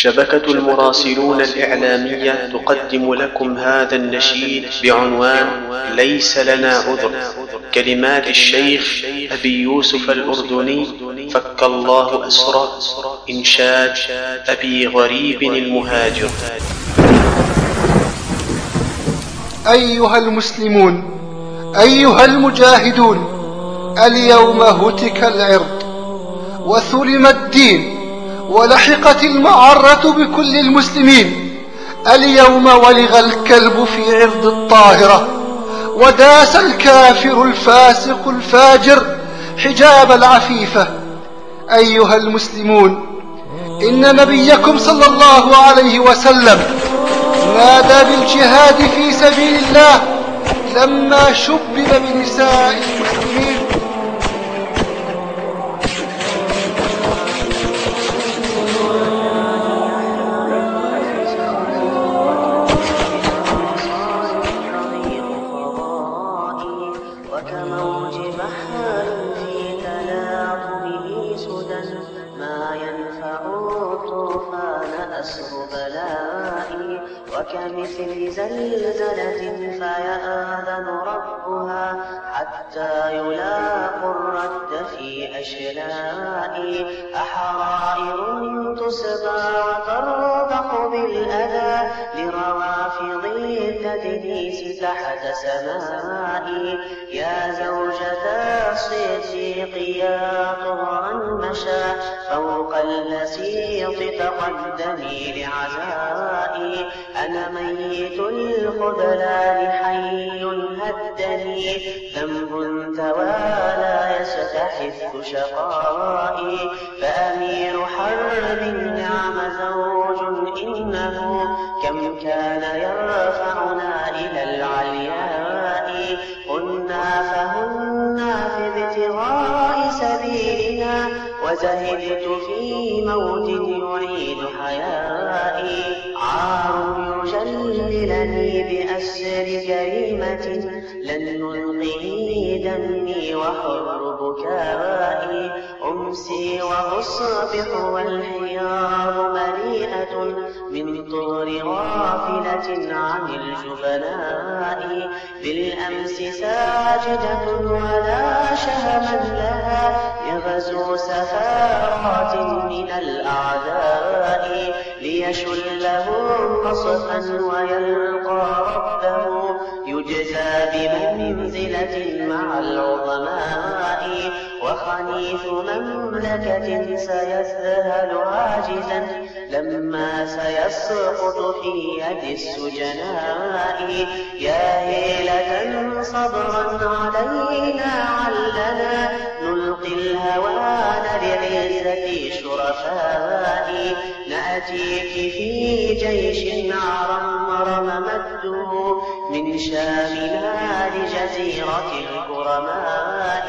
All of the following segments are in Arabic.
شبكة المراسلون الإعلامية تقدم لكم هذا النشيد بعنوان ليس لنا عذر. كلمات الشيخ أبي يوسف الأردني فك الله أسرى إنشاد أبي غريب المهاجر. أيها المسلمون أيها المجاهدون اليوم هتك العرض وثلم الدين. ولحقت المعرة بكل المسلمين. اليوم ولغ الكلب في عرض الطاهرة وداس الكافر الفاسق الفاجر حجاب العفيفة. أيها المسلمون إن نبيكم صلى الله عليه وسلم نادى بالجهاد في سبيل الله لما شبب بنساء المسلمين الطوفان أسر بلائي وكمثل زلزلة فيأذن ربها حتى يلاقوا الرد في أشلائي. أحرائر تسبى وتربح بالأذى لروافض التدنيس تحت سمائي. يا زوجة الصديق يا طهرا مشى فوق اللسيط تقدمي لعزائي أنا ميت الخذلان حي هدني. ذنب توالى يستحث شقائي فأمير حرب نعم زوج إنه كم كان يرفعنا وزهدت في موت يعيد حيائي. عار يجللني بأسر كريمة لن نلقي دمي وحر بكائي. أمسي وأصبح والحيار مليئة من طور غافلة عن الجبناء. بالأمس ساجدة ولا شهما ليشلهم قصفا ويلقى ربه يجزى بمنزلة مع العظماء وخنيف مملكة سيذهل عاجزا لما سيسقط في يد السجناء يا هيلة صبرا علينا علنا الهوان لعزة شرفاء نأتيك في جيش عرمر ممده من شامنا لجزيرة الكرماء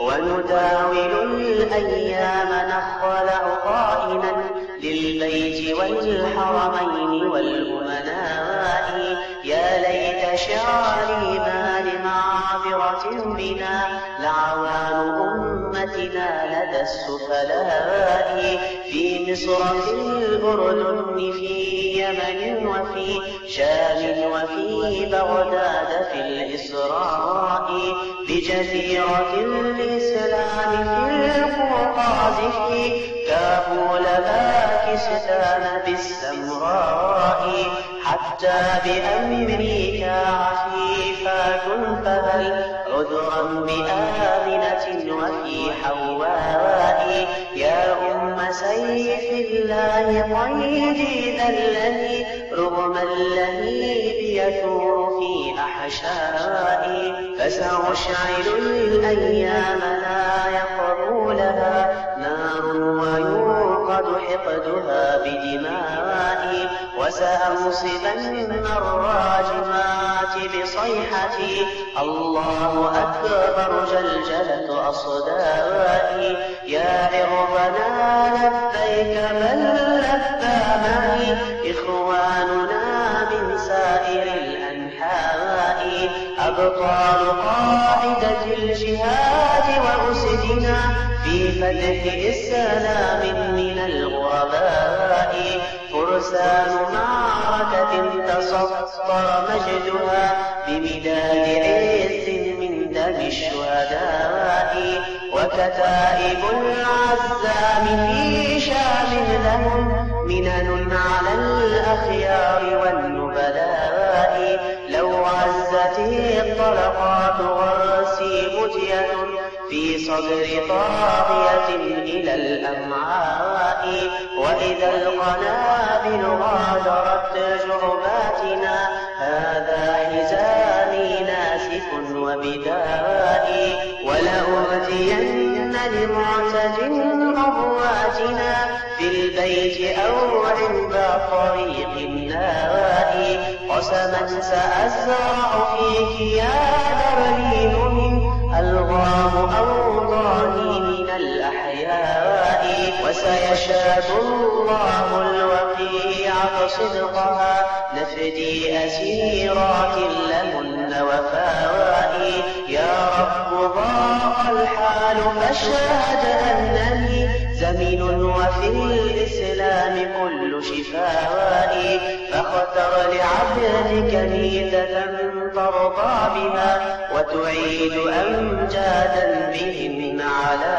ونداول الأيام نخلع قائنا للبيت والحرمين والأمناء. يا ليت شعري ما لمعذرة بنا. أمتنا لدى السفلاء في مصر في الأردن في يمن وفي شام وفي بغداد في الإسراء بجزيرة الإسلام في القوقاز في كابول باكستان بالسمراء حتى بأمريكا عفيفات فهل عذرا وفي حواء يا أم سيف الله قيدي ذا الذي رغم اللهيب يثور في أحشائي. فسأشعل الأيام لا يقبولها نار ويوقد حقدها بدمائي وسأنصبن الراجمات بصيحتي. الله أكبر جلجلة أصدائي. يا عربنا لبيك من لبى معي إخواننا من سائر الأنحاء. أبطال قاعدة الجهاد في فتح إسلام من الغرباء. فرسان معركة تسطر مجدها بمداد عز من دم الشهداء. وكتائب العزام في شام لهم منن على الأخيار والنبلاء. لو عزت الطلقات غرسي مجية في صدر طاغية إلى الأمعاء وإذا القنابل غادرت جرباتنا هذا حزامي ناسف وبدائي ولأهدين لمعتد غضواتنا في البيت أو عند طريق النائي. قسما سأزرع فيك يا برلين ألغام أوطاني من الأحياء وسيشهد الله الوقيعة صدقها. نفدي أسيرات لهن وفائي. يا رب ضاق الحال فاشهد أنني زمين وفي الإسلام كل شفائي. فاختر لعبدك ميتة ترضى بها وتعيد أمجادا بهن على